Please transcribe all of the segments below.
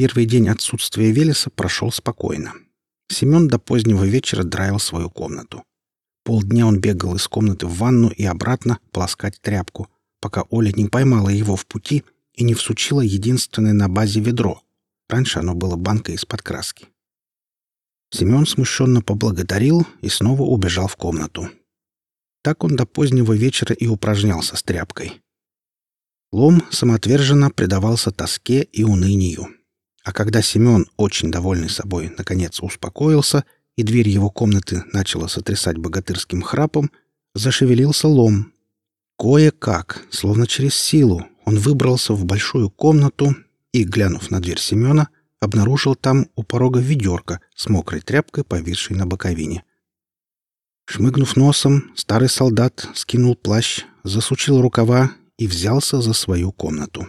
Первый день отсутствия Велеса прошел спокойно. Семен до позднего вечера драил свою комнату. Полдня он бегал из комнаты в ванну и обратно полоскать тряпку, пока Оля не поймала его в пути и не всучила единственное на базе ведро. Раньше оно было банкой из-под краски. Семен смущенно поблагодарил и снова убежал в комнату. Так он до позднего вечера и упражнялся с тряпкой. Лом самоотверженно предавался тоске и унынию. А когда Семен, очень довольный собой, наконец успокоился, и дверь его комнаты начала сотрясать богатырским храпом, зашевелился лом. Кое-как, словно через силу, он выбрался в большую комнату и, глянув на дверь Семена, обнаружил там у порога ведерко с мокрой тряпкой, повисшей на боковине. Шмыгнув носом, старый солдат скинул плащ, засучил рукава и взялся за свою комнату.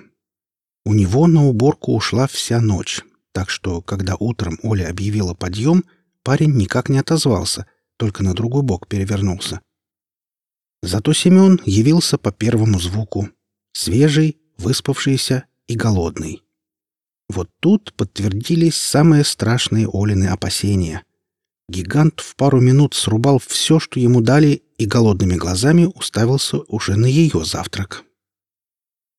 У него на уборку ушла вся ночь, так что, когда утром Оля объявила подъем, парень никак не отозвался, только на другой бок перевернулся. Зато Семен явился по первому звуку. Свежий, выспавшийся и голодный. Вот тут подтвердились самые страшные Олины опасения. Гигант в пару минут срубал все, что ему дали, и голодными глазами уставился уже на ее завтрак.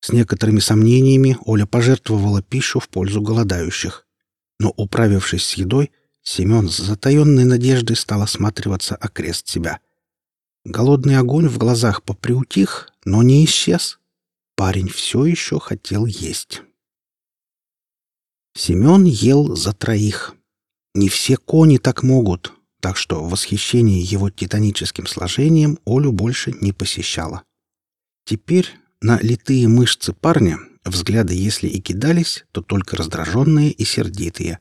С некоторыми сомнениями Оля пожертвовала пищу в пользу голодающих. Но, управившись с едой, Семен с затаенной надеждой стал осматриваться окрест себя. Голодный огонь в глазах поприутих, но не исчез. Парень все еще хотел есть. Семен ел за троих. Не все кони так могут, так что восхищение его титаническим сложением Олю больше не посещало. Теперь на литые мышцы парня взгляды, если и кидались, то только раздраженные и сердитые.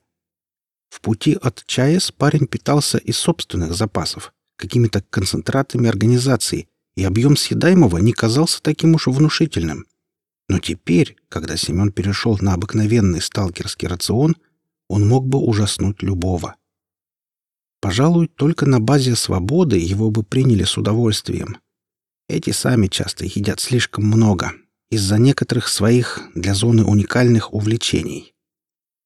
В пути от ЧАЭС парень питался из собственных запасов, какими-то концентратами организации, и объем съедаемого не казался таким уж внушительным. Но теперь, когда Семен перешел на обыкновенный сталкерский рацион, он мог бы ужаснуть любого. Пожалуй, только на базе свободы его бы приняли с удовольствием. Эти сами часто едят слишком много из-за некоторых своих для зоны уникальных увлечений.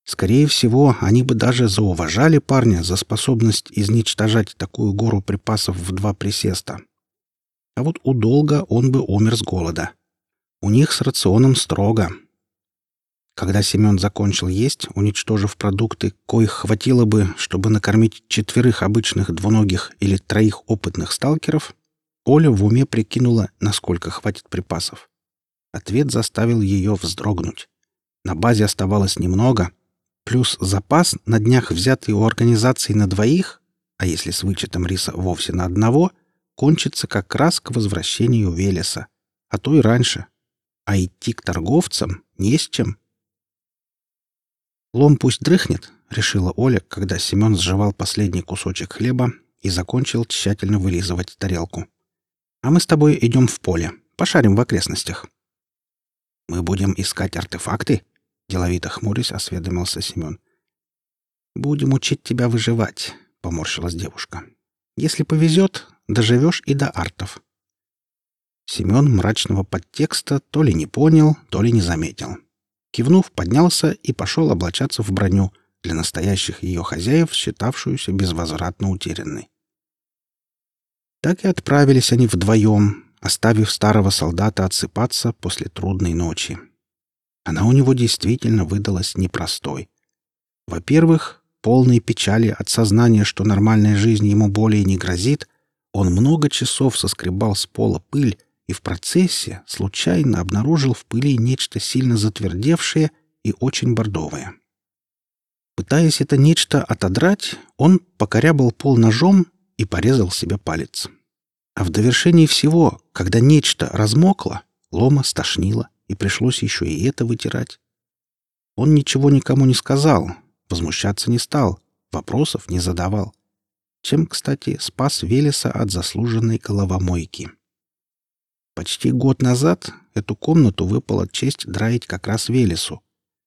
Скорее всего, они бы даже зауважали парня за способность изничтожать такую гору припасов в два присеста. А вот у долга он бы умер с голода. У них с рационом строго. Когда Семен закончил есть, уничтожив продукты, коих хватило бы, чтобы накормить четверых обычных двуногих или троих опытных сталкеров, Оля в уме прикинула, насколько хватит припасов. Ответ заставил ее вздрогнуть. На базе оставалось немного, плюс запас, на днях взятый у организации на двоих, а если с вычетом риса вовсе на одного, кончится как раз к возвращению Велеса, а то и раньше а идти к торговцам не с чем. «Лом пусть дрыхнет», — решила Оля, когда Семен сживал последний кусочек хлеба и закончил тщательно вылизывать тарелку. «А мы с тобой идем в поле, пошарим в окрестностях». «Мы будем искать артефакты?» — деловито хмурясь осведомился Семен. «Будем учить тебя выживать», — поморщилась девушка. «Если повезет, доживешь и до артов». Семен мрачного подтекста то ли не понял, то ли не заметил. Кивнув, поднялся и пошел облачаться в броню, для настоящих ее хозяев, считавшуюся безвозвратно утерянной. Так и отправились они вдвоем, оставив старого солдата отсыпаться после трудной ночи. Она у него действительно выдалась непростой. Во-первых, полной печали от сознания, что нормальная жизнь ему более не грозит, он много часов соскребал с пола пыль и в процессе случайно обнаружил в пыли нечто сильно затвердевшее и очень бордовое. Пытаясь это нечто отодрать, он покорябал пол ножом и порезал себе палец. А в довершении всего, когда нечто размокло, лома стошнило, и пришлось еще и это вытирать. Он ничего никому не сказал, возмущаться не стал, вопросов не задавал. Чем, кстати, спас Велеса от заслуженной головомойки. Почти год назад эту комнату выпала честь драить как раз Велесу.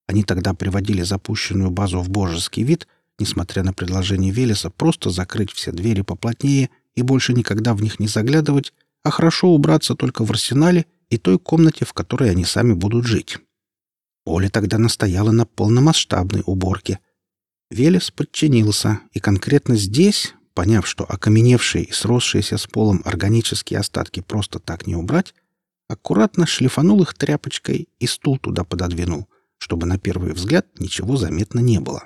Они тогда приводили запущенную базу в божеский вид, несмотря на предложение Велеса просто закрыть все двери поплотнее и больше никогда в них не заглядывать, а хорошо убраться только в арсенале и той комнате, в которой они сами будут жить. Оля тогда настояла на полномасштабной уборке. Велес подчинился, и конкретно здесь, поняв, что окаменевшие и сросшиеся с полом органические остатки просто так не убрать, аккуратно шлифанул их тряпочкой и стул туда пододвинул, чтобы на первый взгляд ничего заметно не было.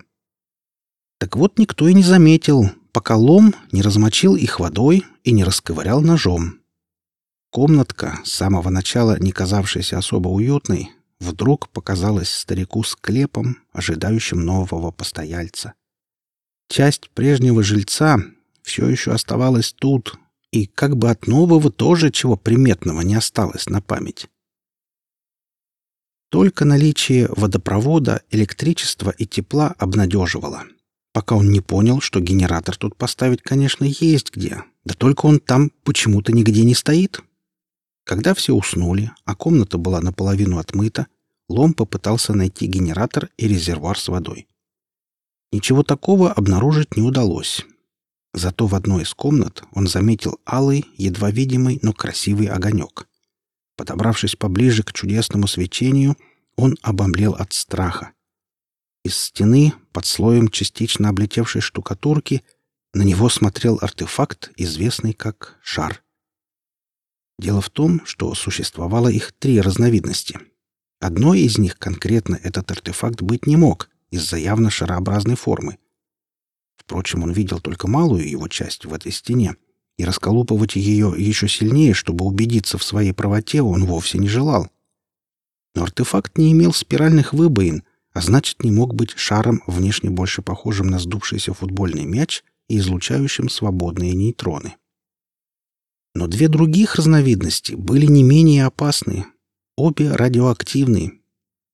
Так вот никто и не заметил, пока лом не размочил их водой и не расковырял ножом. Комнатка, с самого начала не казавшаяся особо уютной, вдруг показалась старику склепом, ожидающим нового постояльца. Часть прежнего жильца все еще оставалась тут, и как бы от нового тоже чего приметного не осталось на память. Только наличие водопровода, электричества и тепла обнадеживало — пока он не понял, что генератор тут поставить, конечно, есть где, да только он там почему-то нигде не стоит. Когда все уснули, а комната была наполовину отмыта, Лом попытался найти генератор и резервуар с водой. Ничего такого обнаружить не удалось. Зато в одной из комнат он заметил алый, едва видимый, но красивый огонек. Подобравшись поближе к чудесному свечению, он обомлел от страха. Из стены, под слоем частично облетевшей штукатурки, на него смотрел артефакт, известный как шар. Дело в том, что существовало их три разновидности. Одной из них конкретно этот артефакт быть не мог из-за явно шарообразной формы. Впрочем, он видел только малую его часть в этой стене, и расколупывать ее еще сильнее, чтобы убедиться в своей правоте, он вовсе не желал. Но артефакт не имел спиральных выбоин — а значит, не мог быть шаром, внешне больше похожим на сдувшийся футбольный мяч и излучающим свободные нейтроны. Но две других разновидности были не менее опасны. Обе радиоактивные.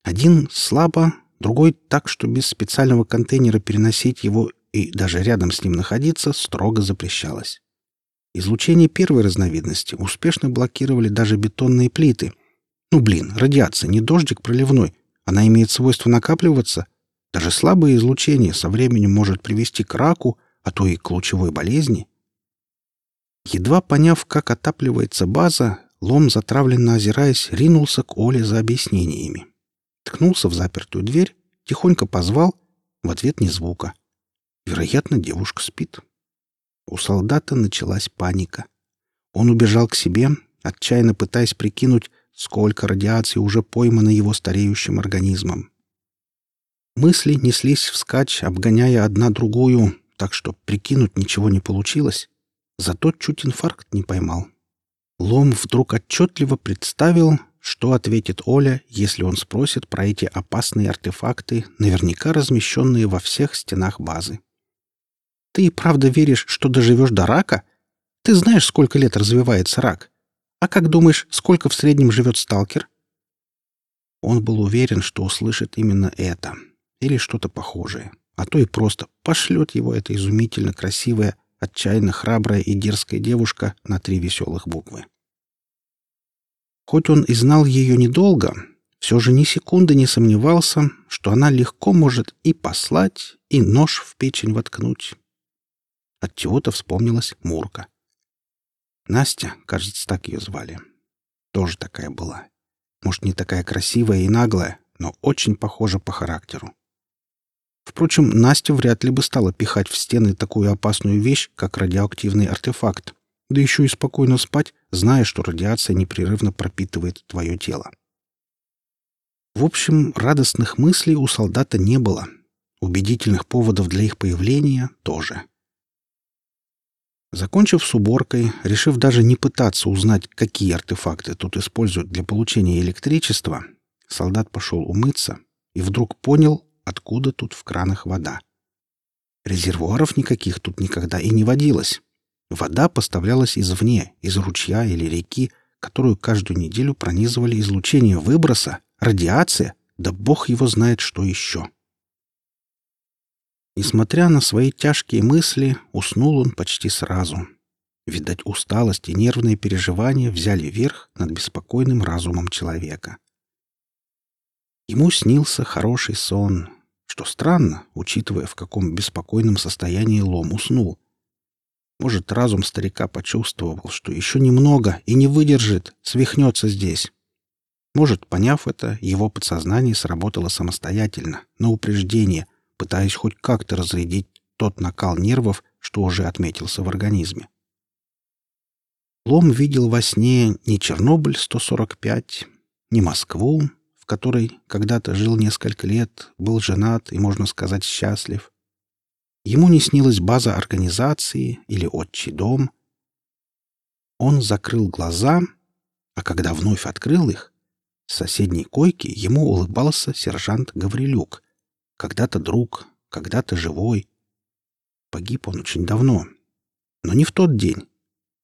Один слабо, другой так, что без специального контейнера переносить его и даже рядом с ним находиться строго запрещалось. Излучение первой разновидности успешно блокировали даже бетонные плиты. Ну, блин, радиация, не дождик проливной, она имеет свойство накапливаться. Даже слабое излучение со временем может привести к раку, а то и к лучевой болезни. Едва поняв, как отапливается база, Лом, затравленно озираясь, ринулся к Оле за объяснениями. Ткнулся в запертую дверь, тихонько позвал, в ответ ни звука. Вероятно, девушка спит. У солдата началась паника. Он убежал к себе, отчаянно пытаясь прикинуть, сколько радиации уже поймано его стареющим организмом. Мысли неслись вскачь, обгоняя одна другую, так что прикинуть ничего не получилось. Зато чуть инфаркт не поймал. Лом вдруг отчетливо представил, что ответит Оля, если он спросит про эти опасные артефакты, наверняка размещенные во всех стенах базы. «Ты и правда веришь, что доживешь до рака? Ты знаешь, сколько лет развивается рак?» А как думаешь, сколько в среднем живет сталкер? Он был уверен, что услышит именно это. Или что-то похожее. А то и просто пошлет его эта изумительно красивая, отчаянно храбрая и дерзкая девушка на три веселых буквы. Хоть он и знал ее недолго, все же ни секунды не сомневался, что она легко может и послать, и нож в печень воткнуть. От чего-то вспомнилась Мурка. Настя, кажется, так ее звали. Тоже такая была. Может, не такая красивая и наглая, но очень похожа по характеру. Впрочем, Настя вряд ли бы стала пихать в стены такую опасную вещь, как радиоактивный артефакт, да еще и спокойно спать, зная, что радиация непрерывно пропитывает твое тело. В общем, радостных мыслей у солдата не было. Убедительных поводов для их появления тоже. Закончив с уборкой, решив даже не пытаться узнать, какие артефакты тут используют для получения электричества, солдат пошел умыться и вдруг понял, откуда тут в кранах вода. Резервуаров никаких тут никогда и не водилось. Вода поставлялась извне, из ручья или реки, которую каждую неделю пронизывали излучение выброса, радиация, да бог его знает что еще. Несмотря на свои тяжкие мысли, уснул он почти сразу. Видать, усталость и нервные переживания взяли верх над беспокойным разумом человека. Ему снился хороший сон, что странно, учитывая, в каком беспокойном состоянии лом уснул. Может, разум старика почувствовал, что еще немного и не выдержит, свихнется здесь. Может, поняв это, его подсознание сработало самостоятельно, на упреждение, пытаясь хоть как-то разрядить тот накал нервов, что уже отметился в организме. Лом видел во сне не Чернобыль-145, не Москву, в которой когда-то жил несколько лет, был женат и, можно сказать, счастлив. Ему не снилась база организации или отчий дом. Он закрыл глаза, а когда вновь открыл их, с соседней койки ему улыбался сержант Гаврилюк, когда-то друг, когда-то живой. Погиб он очень давно, но не в тот день,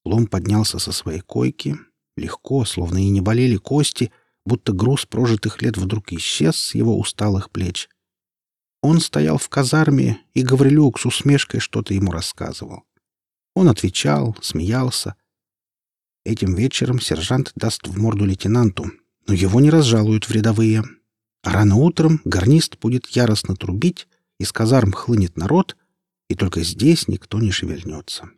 Лом поднялся со своей койки, легко, словно и не болели кости, будто груз прожитых лет вдруг исчез с его усталых плеч. Он стоял в казарме, и Гаврилюк с усмешкой что-то ему рассказывал. Он отвечал, смеялся. Этим вечером сержант даст в морду лейтенанту, но его не разжалуют в рядовые. Рано утром гарнист будет яростно трубить, из казарм хлынет народ, и только здесь никто не шевельнется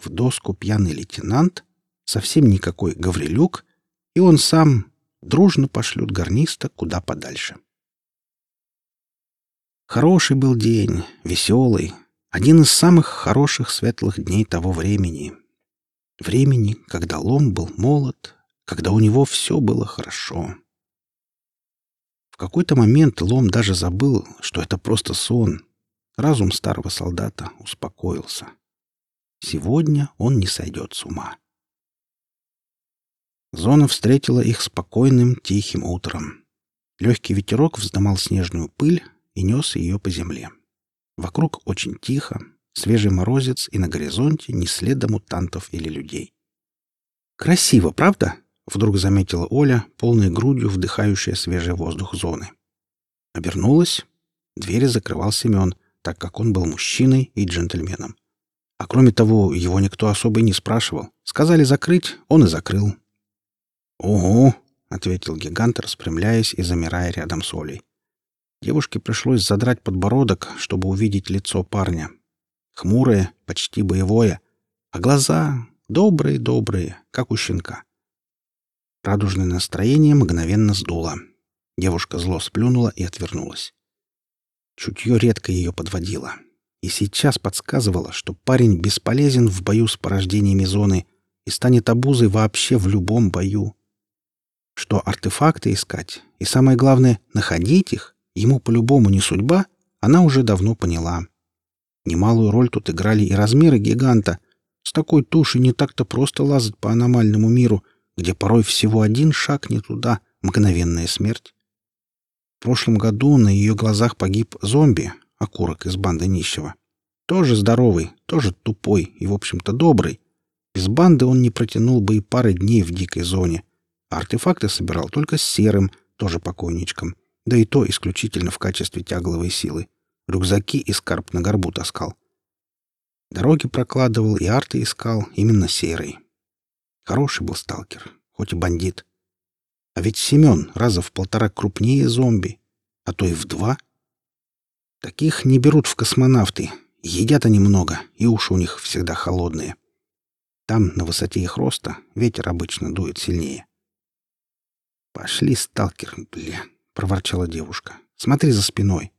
в доску пьяный лейтенант, совсем никакой Гаврилюк, и он сам дружно пошлют гарниста куда подальше. Хороший был день, веселый, один из самых хороших светлых дней того времени. Времени, когда Лом был молод, когда у него все было хорошо. Какой-то момент Лом даже забыл, что это просто сон. Разум старого солдата успокоился. Сегодня он не сойдет с ума. Зона встретила их спокойным, тихим утром. Легкий ветерок вздымал снежную пыль и нес ее по земле. Вокруг очень тихо, свежий морозец, и на горизонте ни следа мутантов или людей. «Красиво, правда?» — вдруг заметила Оля, полной грудью вдыхающая свежий воздух зоны. Обернулась. Двери закрывал Семен, так как он был мужчиной и джентльменом. А кроме того, его никто особо и не спрашивал. Сказали закрыть, он и закрыл. «Ого!» — ответил гигант, распрямляясь и замирая рядом с Олей. Девушке пришлось задрать подбородок, чтобы увидеть лицо парня. Хмурое, почти боевое, а глаза добрые-добрые, как у щенка. Радужное настроение мгновенно сдуло. Девушка зло сплюнула и отвернулась. Чутье редко ее подводило и сейчас подсказывала, что парень бесполезен в бою с порождениями зоны и станет обузой вообще в любом бою. Что артефакты искать, и самое главное, находить их, ему по-любому не судьба, она уже давно поняла. Немалую роль тут играли и размеры гиганта. С такой тушей не так-то просто лазать по аномальному миру, где порой всего один шаг не туда — мгновенная смерть. В прошлом году на ее глазах погиб зомби, окурок из банды нищего. Тоже здоровый, тоже тупой и, в общем-то, добрый. Без банды он не протянул бы и пары дней в дикой зоне. Артефакты собирал только с серым, тоже покойничком. Да и то исключительно в качестве тягловой силы. Рюкзаки и скарб на горбу таскал. Дороги прокладывал и арты искал именно серый. Хороший был сталкер, хоть и бандит. А ведь Семен раза в полтора крупнее зомби, а то и в два — Таких не берут в космонавты. Едят они много, и уши у них всегда холодные. Там, на высоте их роста, ветер обычно дует сильнее. «Пошли, сталкер, бля!» — проворчала девушка. «Смотри за спиной!»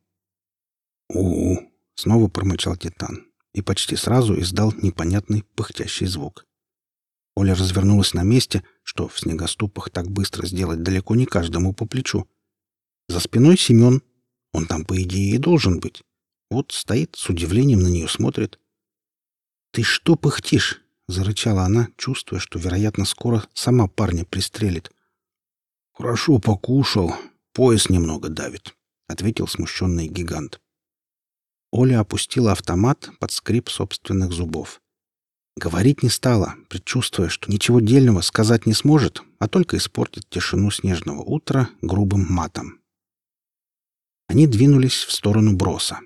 «У-у!» — снова промычал Титан и почти сразу издал непонятный пыхтящий звук. Оля развернулась на месте, что в снегоступах так быстро сделать далеко не каждому по плечу. За спиной Семен он там, по идее, и должен быть. Вот стоит, с удивлением на нее смотрит. «Ты что пыхтишь?» — зарычала она, чувствуя, что, вероятно, скоро сама парня пристрелит. «Хорошо покушал. Пояс немного давит», — ответил смущенный гигант. Оля опустила автомат под скрип собственных зубов. Говорить не стала, предчувствуя, что ничего дельного сказать не сможет, а только испортит тишину снежного утра грубым матом. Они двинулись в сторону броса.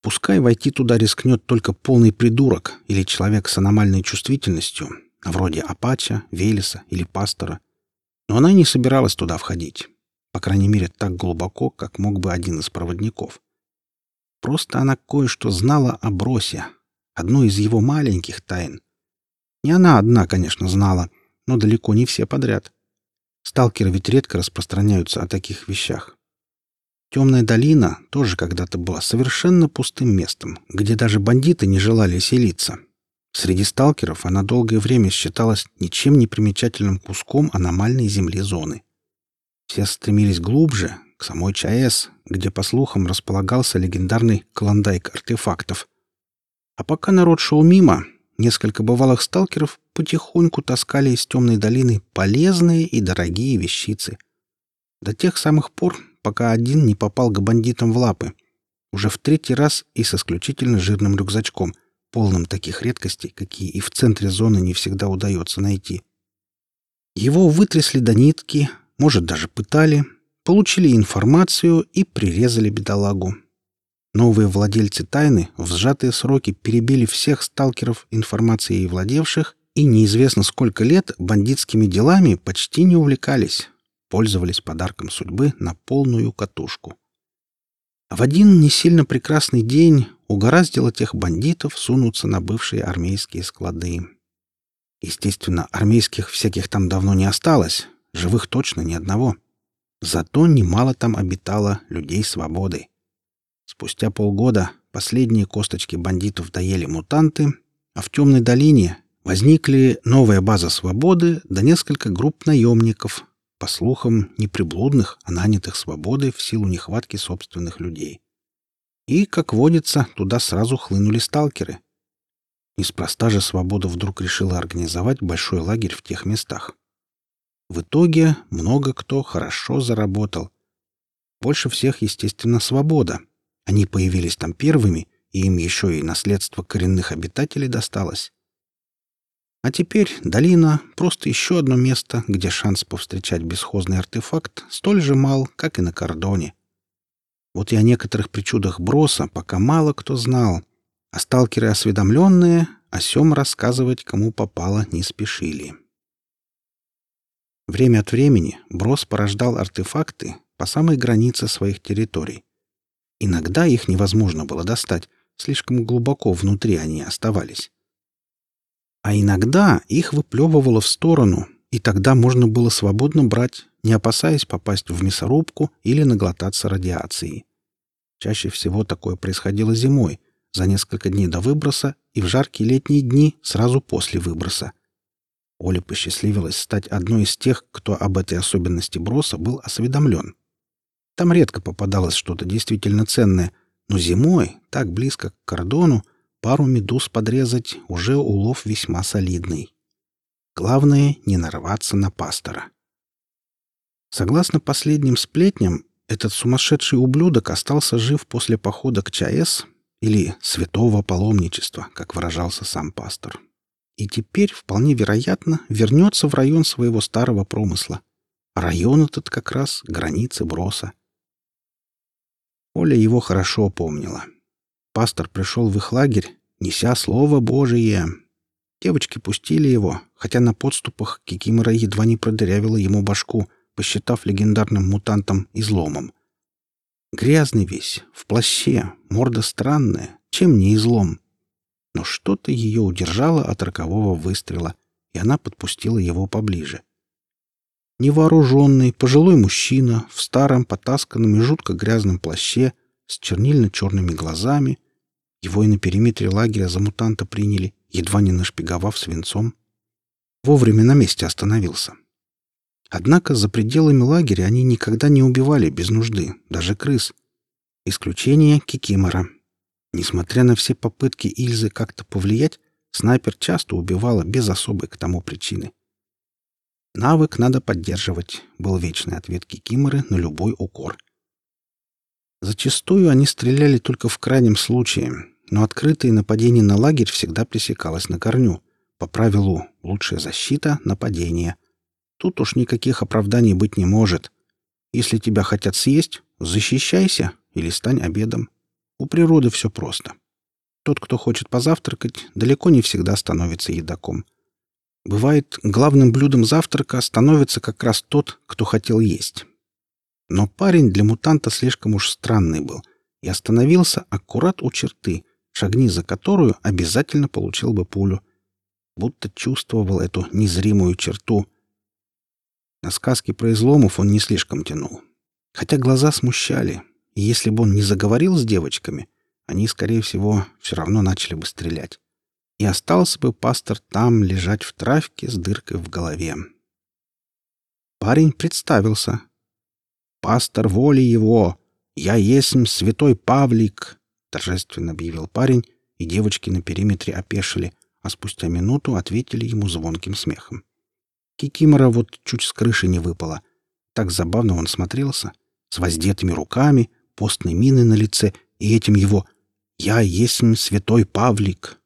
Пускай войти туда рискнет только полный придурок или человек с аномальной чувствительностью, вроде Апача, Велеса или Пастора. Но она не собиралась туда входить. По крайней мере, так глубоко, как мог бы один из проводников. Просто она кое-что знала о Бросе, одну из его маленьких тайн. Не она одна, конечно, знала, но далеко не все подряд. Сталкеры ведь редко распространяются о таких вещах. Темная долина тоже когда-то была совершенно пустым местом, где даже бандиты не желали селиться. Среди сталкеров она долгое время считалась ничем не примечательным куском аномальной земли зоны. Все стремились глубже, к самой ЧАЭС, где, по слухам, располагался легендарный клондайк артефактов. А пока народ шел мимо, несколько бывалых сталкеров потихоньку таскали из темной долины полезные и дорогие вещицы. До тех самых пор, пока один не попал к бандитам в лапы. Уже в третий раз и с исключительно жирным рюкзачком, полным таких редкостей, какие и в центре зоны не всегда удается найти. Его вытрясли до нитки, может, даже пытали, получили информацию и прирезали бедолагу. Новые владельцы тайны в сжатые сроки перебили всех сталкеров информацией владевших и неизвестно сколько лет бандитскими делами почти не увлекались, пользовались подарком судьбы на полную катушку. В один не сильно прекрасный день угораздило тех бандитов сунуться на бывшие армейские склады. Естественно, армейских всяких там давно не осталось, живых точно ни одного. Зато немало там обитало людей свободы. Спустя полгода последние косточки бандитов доели мутанты, а в темной долине возникли новая база свободы да несколько групп наемников, по слухам, не приблудных, а нанятых свободой в силу нехватки собственных людей. И, как водится, туда сразу хлынули сталкеры. Неспроста же свобода вдруг решила организовать большой лагерь в тех местах. В итоге много кто хорошо заработал. Больше всех, естественно, свобода. Они появились там первыми, и им еще и наследство коренных обитателей досталось. А теперь долина — просто еще одно место, где шанс повстречать бесхозный артефакт столь же мал, как и на кордоне. Вот и о некоторых причудах броса пока мало кто знал, а сталкеры осведомленные о сем рассказывать кому попало не спешили. Время от времени брос порождал артефакты по самой границе своих территорий. Иногда их невозможно было достать, слишком глубоко внутри они оставались. А иногда их выплевывало в сторону, и тогда можно было свободно брать, не опасаясь попасть в мясорубку или наглотаться радиацией. Чаще всего такое происходило зимой, за несколько дней до выброса и в жаркие летние дни сразу после выброса. Оле посчастливилось стать одной из тех, кто об этой особенности броса был осведомлен. Там редко попадалось что-то действительно ценное, но зимой, так близко к кордону, Пару медуз подрезать — уже улов весьма солидный. Главное — не нарваться на пастора. Согласно последним сплетням, этот сумасшедший ублюдок остался жив после похода к ЧАЭС или святого паломничества, как выражался сам пастор. И теперь, вполне вероятно, вернется в район своего старого промысла. Район этот как раз границы броса. Оля его хорошо помнила. — пастор пришел в их лагерь, неся Слово Божие. Девочки пустили его, хотя на подступах Кикимора едва не продырявила ему башку, посчитав легендарным мутантом изломом. Грязный весь, в плаще, морда странная, чем не излом. Но что-то ее удержало от рокового выстрела, и она подпустила его поближе. Невооруженный, пожилой мужчина в старом, потасканном и жутко грязном плаще с чернильно-черными глазами — его и на периметре лагеря за мутанта приняли, едва не нашпиговав свинцом. Вовремя на месте остановился. Однако за пределами лагеря они никогда не убивали без нужды, даже крыс. Исключение Кикимора. Несмотря на все попытки Ильзы как-то повлиять, снайпер часто убивала без особой к тому причины. «Навык надо поддерживать», — был вечный ответ Кикиморы на любой укор. Зачастую они стреляли только в крайнем случае, но открытые нападения на лагерь всегда пресекалось на корню. По правилу «лучшая защита — нападение». Тут уж никаких оправданий быть не может. Если тебя хотят съесть, защищайся или стань обедом. У природы все просто. Тот, кто хочет позавтракать, далеко не всегда становится едоком. Бывает, главным блюдом завтрака становится как раз тот, кто хотел есть. Но парень для мутанта слишком уж странный был и остановился аккурат у черты, шагни за которую обязательно получил бы пулю. Будто чувствовал эту незримую черту. На сказки про изломов он не слишком тянул. Хотя глаза смущали, и если бы он не заговорил с девочками, они, скорее всего, все равно начали бы стрелять. И остался бы пастор там лежать в травке с дыркой в голове. Парень представился. «Пастор воли его! Я есть святой Павлик!» — торжественно объявил парень, и девочки на периметре опешили, а спустя минуту ответили ему звонким смехом. Кикимора вот чуть с крыши не выпала. Так забавно он смотрелся, с воздетыми руками, постной миной на лице и этим его «Я есть святой Павлик».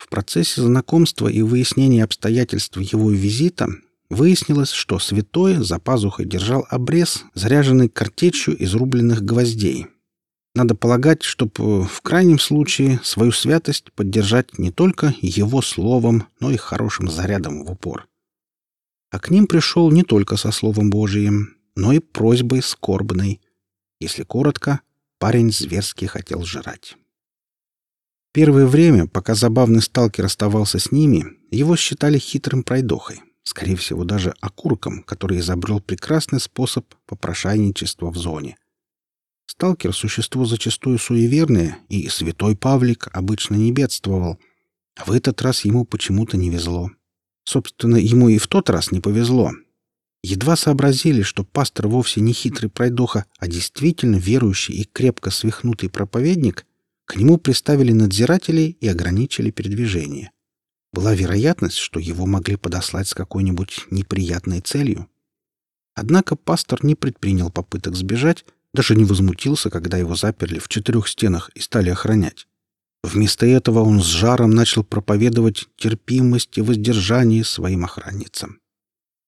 В процессе знакомства и выяснения обстоятельств его визита выяснилось, что святой за пазухой держал обрез, заряженный картечью изрубленных гвоздей. Надо полагать, чтобы в крайнем случае свою святость поддержать не только его словом, но и хорошим зарядом в упор. А к ним пришел не только со Словом Божиим, но и просьбой скорбной. Если коротко, парень зверски хотел жрать. Первое время, пока забавный сталкер оставался с ними, его считали хитрым пройдохой, скорее всего, даже окурком, который изобрел прекрасный способ попрошайничества в зоне. Сталкер — существо зачастую суеверное, и святой Павлик обычно не бедствовал, а в этот раз ему почему-то не везло. Собственно, ему и в тот раз не повезло, едва сообразили, что пастор вовсе не хитрый пройдоха, а действительно верующий и крепко свихнутый проповедник, к нему приставили надзирателей и ограничили передвижение. Была вероятность, что его могли подослать с какой-нибудь неприятной целью. Однако пастор не предпринял попыток сбежать, даже не возмутился, когда его заперли в четырех стенах и стали охранять. Вместо этого он с жаром начал проповедовать терпимость и воздержание своим охранницам.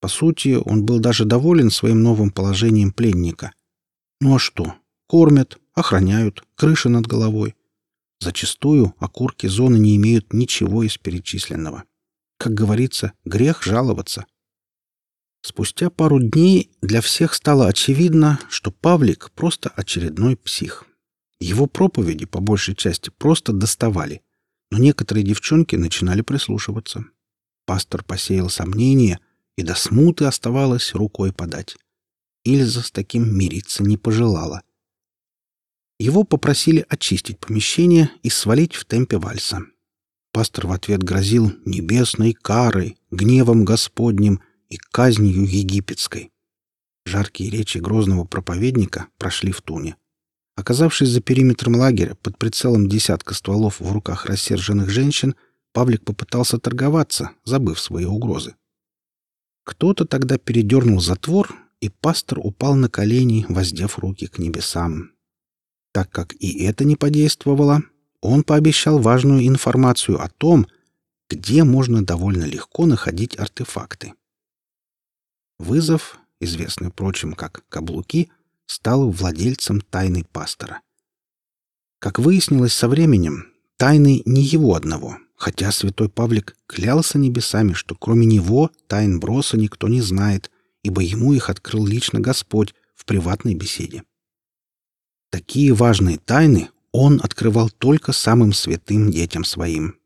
По сути, он был даже доволен своим новым положением пленника. Ну а что? Кормят, охраняют, крыша над головой. Зачастую окурки зоны не имеют ничего из перечисленного. Как говорится, грех жаловаться. Спустя пару дней для всех стало очевидно, что Павлик просто очередной псих. Его проповеди, по большей части, просто доставали, но некоторые девчонки начинали прислушиваться. Пастор посеял сомнения — и до смуты оставалось рукой подать. Ильза с таким мириться не пожелала. Его попросили очистить помещение и свалить в темпе вальса. Пастор в ответ грозил небесной карой, гневом Господним и казнью египетской. Жаркие речи грозного проповедника прошли в туне. Оказавшись за периметром лагеря под прицелом десятка стволов в руках рассерженных женщин, Павлик попытался торговаться, забыв свои угрозы. Кто-то тогда передернул затвор, и пастор упал на колени, воздев руки к небесам. Так как и это не подействовало, он пообещал важную информацию о том, где можно довольно легко находить артефакты. Вызов, известный, впрочем, как «каблуки», стал владельцем тайны пастора. Как выяснилось со временем, тайны не его одного — хотя святой Павлик клялся небесами, что кроме него тайн броса никто не знает, ибо ему их открыл лично Господь в приватной беседе. Такие важные тайны он открывал только самым святым детям своим.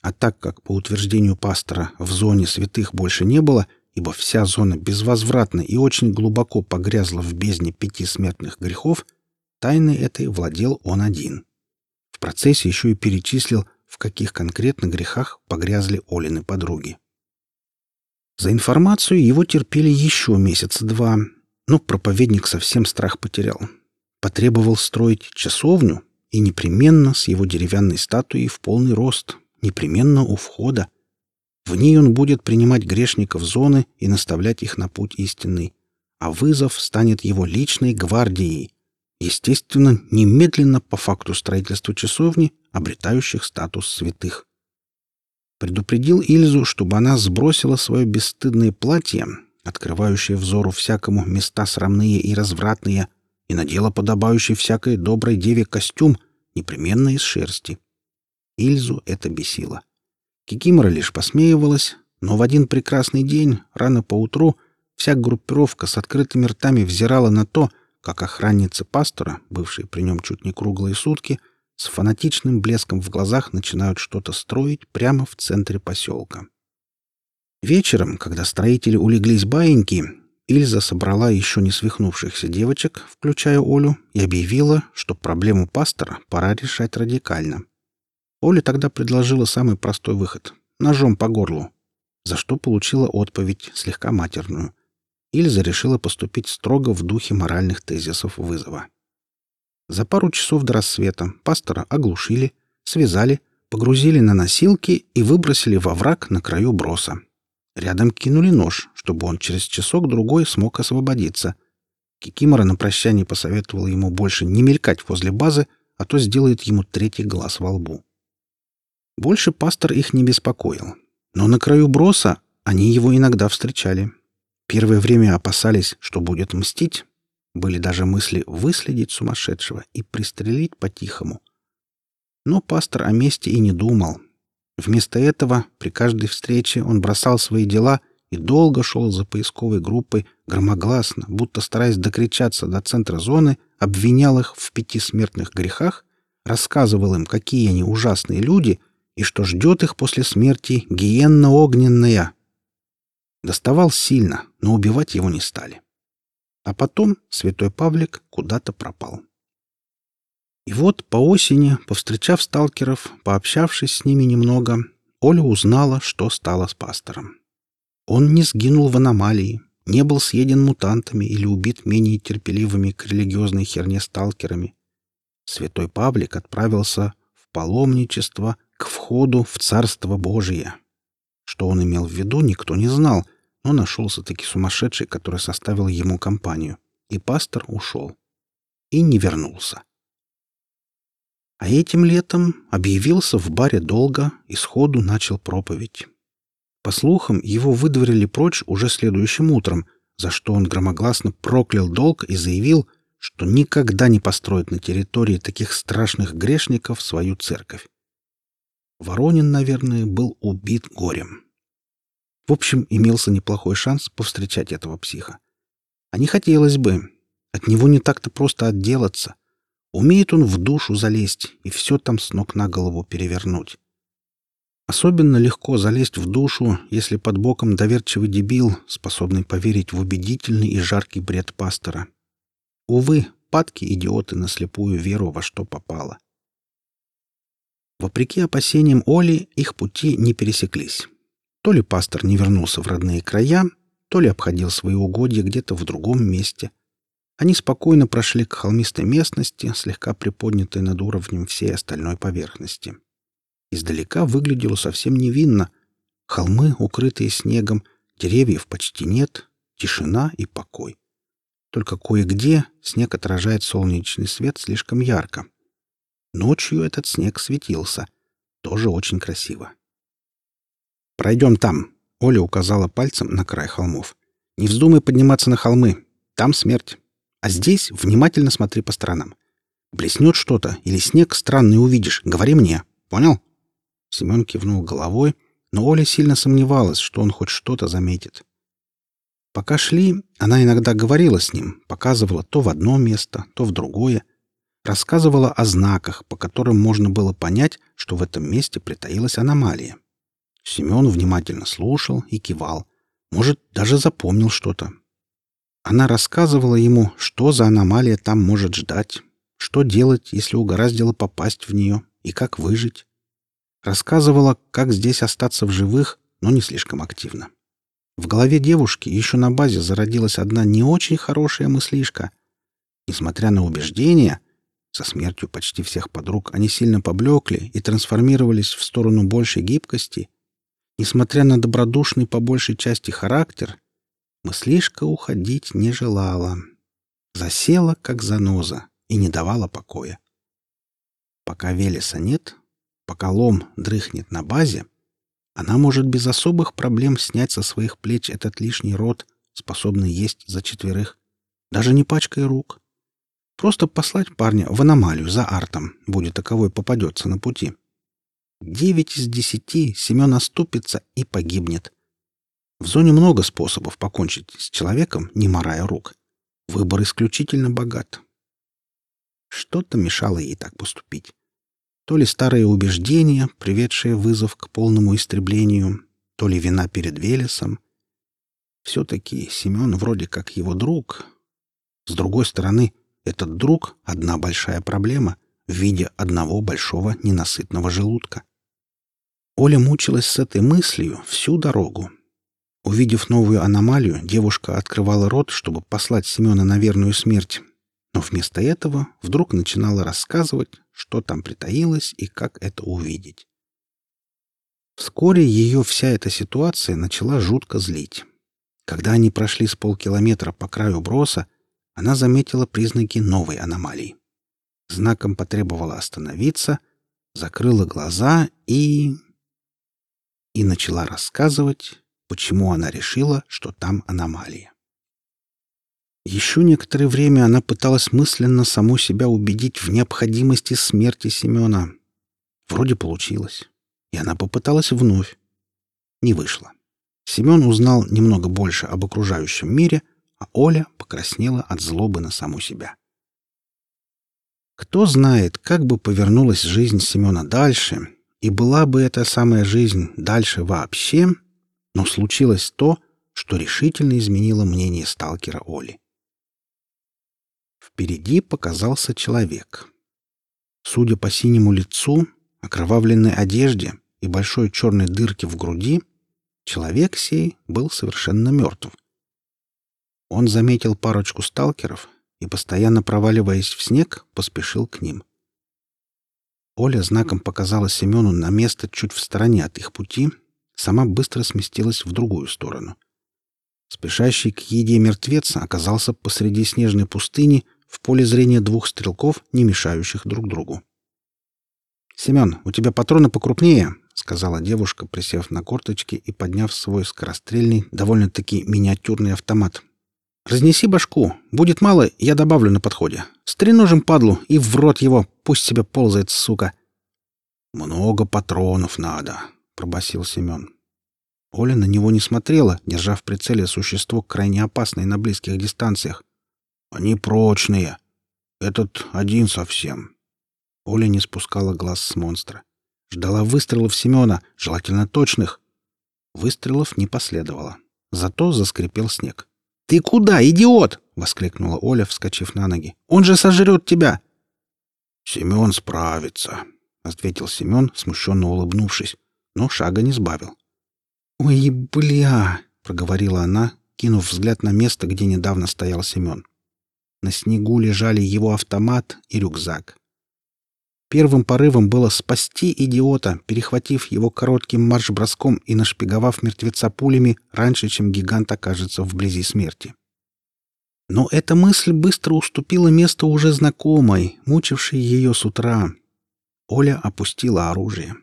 А так как, по утверждению пастора, в зоне святых больше не было, ибо вся зона безвозвратно и очень глубоко погрязла в бездне пяти смертных грехов, тайной этой владел он один. В процессе еще и перечислил в каких конкретно грехах погрязли Олины подруги. За информацию его терпели еще месяца два, но проповедник совсем страх потерял. Потребовал строить часовню и непременно с его деревянной статуей в полный рост, непременно у входа. В ней он будет принимать грешников зоны и наставлять их на путь истинный, а вызов станет его личной гвардией, естественно, немедленно по факту строительства часовни обретающих статус святых. Предупредил Ильзу, чтобы она сбросила свое бесстыдное платье, открывающее взору всякому места срамные и развратные, и надела подобающий всякой доброй деве костюм, непременно из шерсти. Ильзу это бесило. Кикимора лишь посмеивалась, но в один прекрасный день, рано поутру, вся группировка с открытыми ртами взирала на то, как охранницы пастора, бывшие при нем чуть не круглые сутки, — с фанатичным блеском в глазах начинают что-то строить прямо в центре поселка. Вечером, когда строители улеглись баиньки, Ильза собрала еще не свихнувшихся девочек, включая Олю, и объявила, что проблему пастора пора решать радикально. Оля тогда предложила самый простой выход — ножом по горлу, за что получила отповедь, слегка матерную. Ильза решила поступить строго в духе моральных тезисов вызова. За пару часов до рассвета пастора оглушили, связали, погрузили на носилки и выбросили во враг на краю броса. Рядом кинули нож, чтобы он через часок-другой смог освободиться. Кикимора на прощание посоветовала ему больше не мелькать возле базы, а то сделает ему третий глаз во лбу. Больше пастор их не беспокоил. Но на краю броса они его иногда встречали. Первое время опасались, что будет мстить. Были даже мысли выследить сумасшедшего и пристрелить по-тихому. Но пастор о мести и не думал. Вместо этого при каждой встрече он бросал свои дела и долго шел за поисковой группой, громогласно, будто стараясь докричаться до центра зоны, обвинял их в пяти смертных грехах, рассказывал им, какие они ужасные люди и что ждет их после смерти гиенна-огненная. Доставал сильно, но убивать его не стали. А потом святой Павлик куда-то пропал. И вот по осени, повстречав сталкеров, пообщавшись с ними немного, Оля узнала, что стало с пастором. Он не сгинул в аномалии, не был съеден мутантами или убит менее терпеливыми к религиозной херне сталкерами. Святой Павлик отправился в паломничество к входу в Царство Божие. Что он имел в виду, никто не знал, но нашелся-таки сумасшедший, который составил ему компанию, и пастор ушел. И не вернулся. А этим летом объявился в баре долго и сходу начал проповедь. По слухам, его выдворили прочь уже следующим утром, за что он громогласно проклял долг и заявил, что никогда не построит на территории таких страшных грешников свою церковь. Воронин, наверное, был убит горем. В общем, имелся неплохой шанс повстречать этого психа. А не хотелось бы. От него не так-то просто отделаться. Умеет он в душу залезть и все там с ног на голову перевернуть. Особенно легко залезть в душу, если под боком доверчивый дебил, способный поверить в убедительный и жаркий бред пастора. Увы, падки идиоты на слепую веру во что попало. Вопреки опасениям Оли, их пути не пересеклись. То ли пастор не вернулся в родные края, то ли обходил свои угодья где-то в другом месте — они спокойно прошли к холмистой местности, слегка приподнятой над уровнем всей остальной поверхности. Издалека выглядело совсем невинно. Холмы, укрытые снегом, деревьев почти нет, тишина и покой. Только кое-где снег отражает солнечный свет слишком ярко. Ночью этот снег светился. Тоже очень красиво. «Пройдем там», — Оля указала пальцем на край холмов. «Не вздумай подниматься на холмы. Там смерть». А здесь внимательно смотри по сторонам. Блеснет что-то или снег странный увидишь, говори мне. Понял?» Семен кивнул головой, но Оля сильно сомневалась, что он хоть что-то заметит. Пока шли, она иногда говорила с ним, показывала то в одно место, то в другое, рассказывала о знаках, по которым можно было понять, что в этом месте притаилась аномалия. Семен внимательно слушал и кивал. Может, даже запомнил что-то, она рассказывала ему, что за аномалия там может ждать, что делать, если угораздило попасть в нее, и как выжить. Рассказывала, как здесь остаться в живых, но не слишком активно. В голове девушки еще на базе зародилась одна не очень хорошая мыслишка. Несмотря на убеждения, со смертью почти всех подруг они сильно поблекли и трансформировались в сторону большей гибкости. Несмотря на добродушный по большей части характер, Мыслишка уходить не желала. Засела, как заноза, и не давала покоя. Пока Велеса нет, пока лом дрыхнет на базе, она может без особых проблем снять со своих плеч этот лишний рот, способный есть за четверых, даже не пачкая рук. Просто послать парня в аномалию за артом, будет таковой попадется на пути. Девять из десяти Семен оступится и погибнет. В зоне много способов покончить с человеком, не морая рук. Выбор исключительно богат. Что-то мешало ей так поступить. То ли старые убеждения, приведшие вызов к полному истреблению, то ли вина перед Велесом. Все-таки Семен вроде как его друг. С другой стороны, этот друг — одна большая проблема в виде одного большого ненасытного желудка. Оля мучилась с этой мыслью всю дорогу. Увидев новую аномалию, девушка открывала рот, чтобы послать Семена на верную смерть, но вместо этого вдруг начинала рассказывать, что там притаилось и как это увидеть. Вскоре ее вся эта ситуация начала жутко злить. Когда они прошли с полкилометра по краю броса, она заметила признаки новой аномалии. Знаком потребовала остановиться, закрыла глаза и... и начала рассказывать, почему она решила, что там аномалия. Еще некоторое время она пыталась мысленно саму себя убедить в необходимости смерти Семена. Вроде получилось. И она попыталась вновь. Не вышло. Семен узнал немного больше об окружающем мире, а Оля покраснела от злобы на саму себя. Кто знает, как бы повернулась жизнь Семена дальше, и была бы эта самая жизнь дальше вообще, но случилось то, что решительно изменило мнение сталкера Оли. Впереди показался человек. Судя по синему лицу, окровавленной одежде и большой черной дырке в груди, человек сей был совершенно мертв. Он заметил парочку сталкеров и, постоянно проваливаясь в снег, поспешил к ним. Оля знаком показала Семену на место чуть в стороне от их пути, сама быстро сместилась в другую сторону. Спешащий к еде мертвец оказался посреди снежной пустыни в поле зрения двух стрелков, не мешающих друг другу. «Семен, у тебя патроны покрупнее», — сказала девушка, присев на корточки и подняв свой скорострельный, довольно-таки миниатюрный автомат. «Разнеси башку. Будет мало, я добавлю на подходе. Стреножим падлу и в рот его, пусть себе ползает, сука». «Много патронов надо», — пробасил Семен. Оля на него не смотрела, держа в прицеле существо крайне опасное на близких дистанциях. Они прочные. Этот один совсем. Оля не спускала глаз с монстра. Ждала выстрелов Семена, желательно точных. Выстрелов не последовало. Зато заскрипел снег. «Ты куда, идиот?» — воскликнула Оля, вскочив на ноги. «Он же сожрет тебя!» «Семен справится», — ответил Семен, смущенно улыбнувшись, но шага не сбавил. «Ой, бля!» — проговорила она, кинув взгляд на место, где недавно стоял Семен. На снегу лежали его автомат и рюкзак. Первым порывом было спасти идиота, перехватив его коротким марш-броском и нашпиговав мертвеца пулями раньше, чем гигант окажется вблизи смерти. Но эта мысль быстро уступила место уже знакомой, мучившей ее с утра. Оля опустила оружие.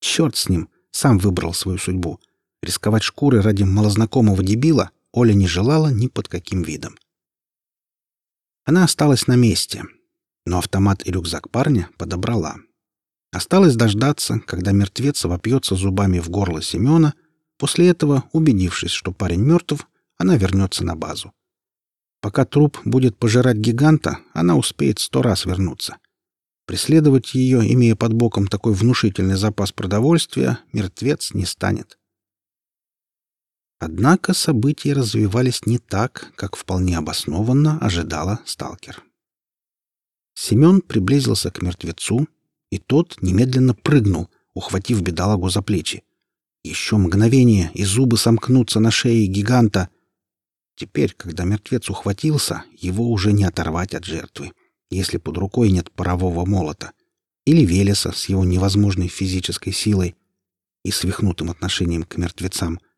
Черт с ним, сам выбрал свою судьбу. Рисковать шкурой ради малознакомого дебила Оля не желала ни под каким видом. Она осталась на месте, но автомат и рюкзак парня подобрала. Осталось дождаться, когда мертвец вопьется зубами в горло Семена. После этого, убедившись, что парень мертв, она вернется на базу. Пока труп будет пожирать гиганта, она успеет сто раз вернуться. Преследовать ее, имея под боком такой внушительный запас продовольствия, мертвец не станет. Однако события развивались не так, как вполне обоснованно ожидала сталкер. Семен приблизился к мертвецу, и тот немедленно прыгнул, ухватив бедолагу за плечи. Еще мгновение, и зубы сомкнутся на шее гиганта. Теперь, когда мертвец ухватился, его уже не оторвать от жертвы, если под рукой нет парового молота или Велеса с его невозможной физической силой и свихнутым отношением к мертвецам —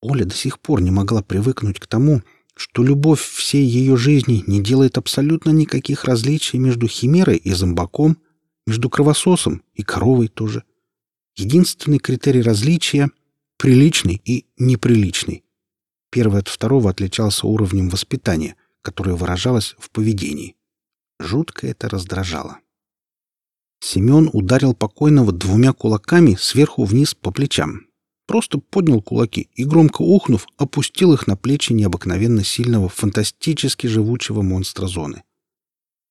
Оля до сих пор не могла привыкнуть к тому, что любовь всей ее жизни не делает абсолютно никаких различий между химерой и зомбаком, между кровососом и коровой тоже. Единственный критерий различия — приличный и неприличный. Первый от второго отличался уровнем воспитания, которое выражалось в поведении. Жутко это раздражало. Семен ударил покойного двумя кулаками сверху вниз по плечам, просто поднял кулаки и, громко ухнув, опустил их на плечи необыкновенно сильного, фантастически живучего монстра зоны.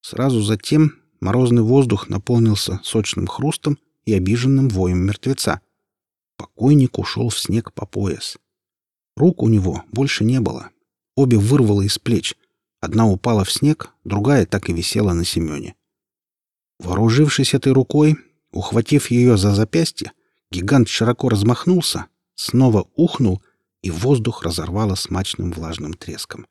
Сразу затем морозный воздух наполнился сочным хрустом и обиженным воем мертвеца. Покойник ушел в снег по пояс. Рук у него больше не было. Обе вырвало из плеч. Одна упала в снег, другая так и висела на Семене. Вооружившись этой рукой, ухватив ее за запястье, гигант широко размахнулся, снова ухнул, и воздух разорвало смачным влажным треском.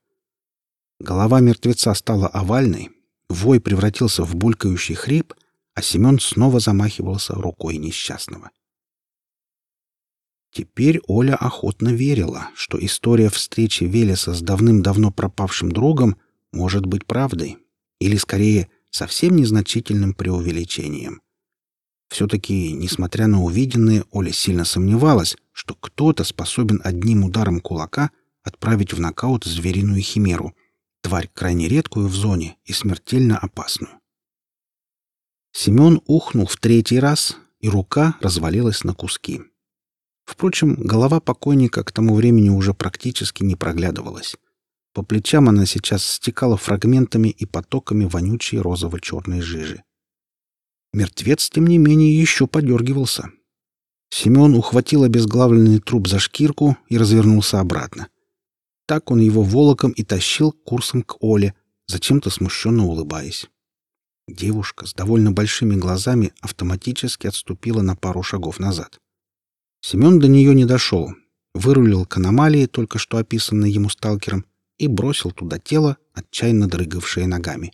Голова мертвеца стала овальной, вой превратился в булькающий хрип, а Семен снова замахивался рукой несчастного. Теперь Оля охотно верила, что история встречи Велеса с давным-давно пропавшим другом может быть правдой, или, скорее, совсем незначительным преувеличением. Все-таки, несмотря на увиденное, Оля сильно сомневалась, что кто-то способен одним ударом кулака отправить в нокаут звериную химеру, тварь крайне редкую в зоне и смертельно опасную. Семен ухнул в третий раз, и рука развалилась на куски. Впрочем, голова покойника к тому времени уже практически не проглядывалась. По плечам она сейчас стекала фрагментами и потоками вонючей розово-черной жижи. Мертвец, тем не менее, еще подергивался. Семен ухватил обезглавленный труп за шкирку и развернулся обратно. Так он его волоком и тащил курсом к Оле, зачем-то смущенно улыбаясь. Девушка с довольно большими глазами автоматически отступила на пару шагов назад. Семен до нее не дошел, вырулил к аномалии, только что описанной ему сталкером, и бросил туда тело, отчаянно дрыгавшее ногами.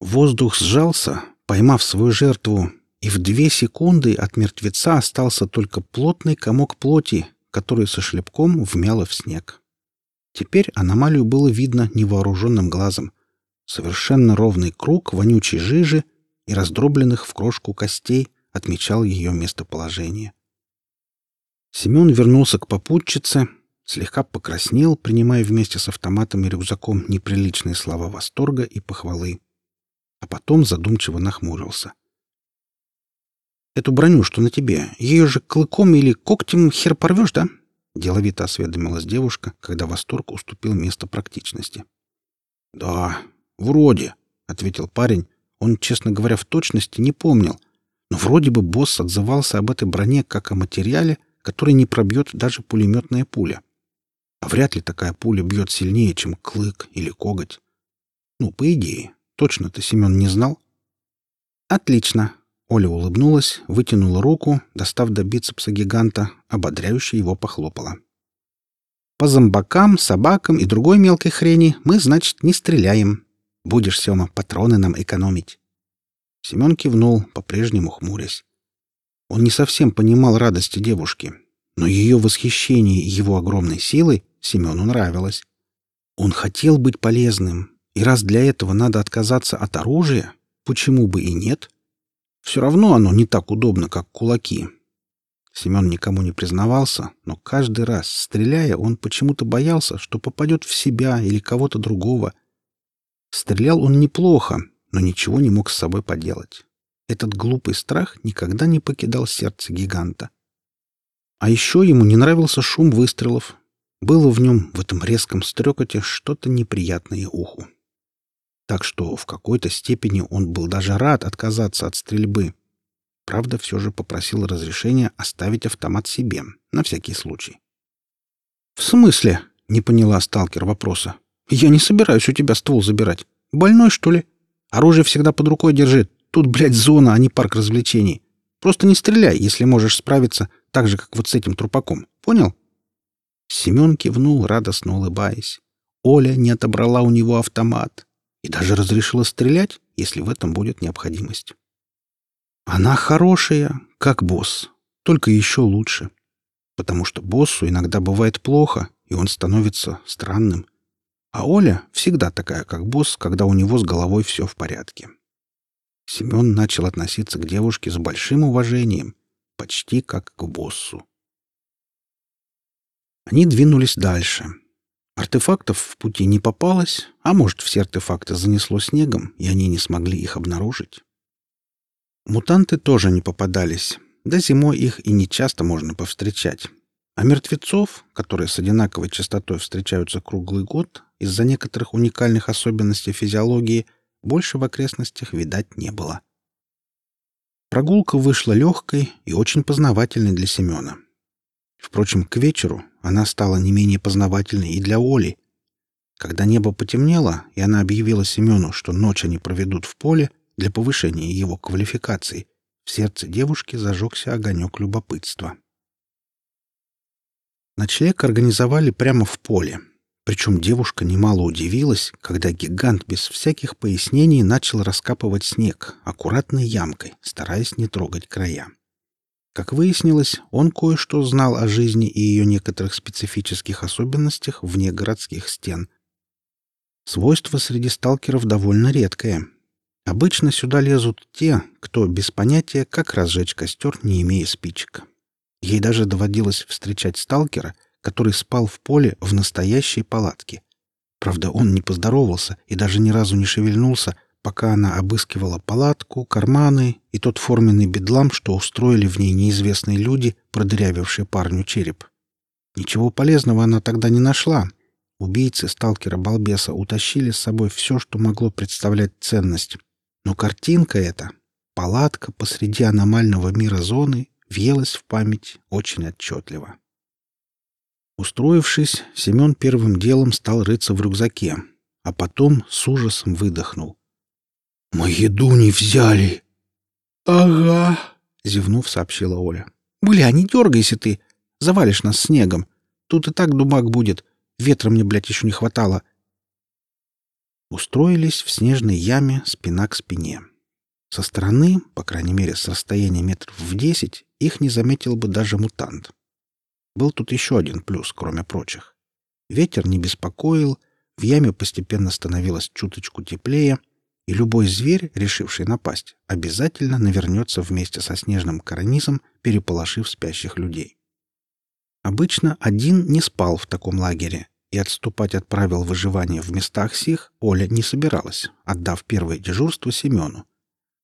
Воздух сжался, поймав свою жертву, и в две секунды от мертвеца остался только плотный комок плоти, который со шлепком вмяло в снег. Теперь аномалию было видно невооруженным глазом. Совершенно ровный круг вонючей жижи и раздробленных в крошку костей отмечал ее местоположение. Семен вернулся к попутчице, слегка покраснел, принимая вместе с автоматом и рюкзаком неприличные слова восторга и похвалы. А потом задумчиво нахмурился. «Эту броню, что на тебе, ее же клыком или когтем хер порвешь, да?» Деловито осведомилась девушка, когда восторг уступил место практичности. «Да, вроде», — ответил парень. Он, честно говоря, в точности не помнил. Но вроде бы босс отзывался об этой броне как о материале, который не пробьет даже пулеметная пуля. А вряд ли такая пуля бьет сильнее, чем клык или коготь. Ну, по идее. Точно ты, Семен, не знал? Отлично. Оля улыбнулась, вытянула руку, достав до бицепса гиганта, ободряюще его похлопала. По зомбакам, собакам и другой мелкой хрени мы, значит, не стреляем. Будешь, Сема, патроны нам экономить. Семен кивнул, по-прежнему хмурясь. Он не совсем понимал радости девушки, но ее восхищение его огромной силой Семену нравилось. Он хотел быть полезным, и раз для этого надо отказаться от оружия, почему бы и нет? Все равно оно не так удобно, как кулаки. Семен никому не признавался, но каждый раз, стреляя, он почему-то боялся, что попадет в себя или кого-то другого. Стрелял он неплохо, но ничего не мог с собой поделать. Этот глупый страх никогда не покидал сердце гиганта. А еще ему не нравился шум выстрелов. Было в нем, в этом резком стрекоте, что-то неприятное уху. Так что в какой-то степени он был даже рад отказаться от стрельбы. Правда, все же попросил разрешения оставить автомат себе, на всякий случай. «В смысле?» — не поняла сталкер вопроса. «Я не собираюсь у тебя ствол забирать. Больной, что ли? Оружие всегда под рукой держи. Тут, блядь, зона, а не парк развлечений. Просто не стреляй, если можешь справиться так же, как вот с этим трупаком. Понял?» Семен кивнул, радостно улыбаясь. Оля не отобрала у него автомат и даже разрешила стрелять, если в этом будет необходимость. Она хорошая, как босс, только еще лучше. Потому что боссу иногда бывает плохо, и он становится странным. А Оля всегда такая, как босс, когда у него с головой все в порядке. Семен начал относиться к девушке с большим уважением, почти как к боссу. Они двинулись дальше. Артефактов в пути не попалось, а может, все артефакты занесло снегом, и они не смогли их обнаружить. Мутанты тоже не попадались, да зимой их и не часто можно повстречать. А мертвецов, которые с одинаковой частотой встречаются круглый год, из-за некоторых уникальных особенностей физиологии, больше в окрестностях видать не было. Прогулка вышла легкой и очень познавательной для Семена. Впрочем, к вечеру она стала не менее познавательной и для Оли. Когда небо потемнело, и она объявила Семену, что ночь они проведут в поле для повышения его квалификации, в сердце девушки зажегся огонек любопытства. Ночлег организовали прямо в поле. Причем девушка немало удивилась, когда гигант без всяких пояснений начал раскапывать снег аккуратной ямкой, стараясь не трогать края. Как выяснилось, он кое-что знал о жизни и ее некоторых специфических особенностях вне городских стен. Свойство среди сталкеров довольно редкое. Обычно сюда лезут те, кто без понятия, как разжечь костер, не имея спичек. Ей даже доводилось встречать сталкера, который спал в поле в настоящей палатке. Правда, он не поздоровался и даже ни разу не шевельнулся, пока она обыскивала палатку, карманы и тот форменный бедлам, что устроили в ней неизвестные люди, продырявившие парню череп. Ничего полезного она тогда не нашла. Убийцы сталкера-балбеса утащили с собой все, что могло представлять ценность. Но картинка эта, палатка посреди аномального мира зоны, въелась в память очень отчетливо. Устроившись, Семен первым делом стал рыться в рюкзаке, а потом с ужасом выдохнул. «Мы еду не взяли!» «Ага!» — зевнув, сообщила Оля. «Бля, не дергайся ты! Завалишь нас снегом! Тут и так дубак будет! Ветра мне, блядь, еще не хватало!» Устроились в снежной яме спина к спине. Со стороны, по крайней мере, с расстояния метров в десять, их не заметил бы даже мутант. Был тут еще один плюс, кроме прочих. Ветер не беспокоил, в яме постепенно становилось чуточку теплее — и любой зверь, решивший напасть, обязательно навернется вместе со снежным карнизом, переполошив спящих людей. Обычно один не спал в таком лагере, и отступать от правил выживания в местах сих Оля не собиралась, отдав первое дежурство Семену.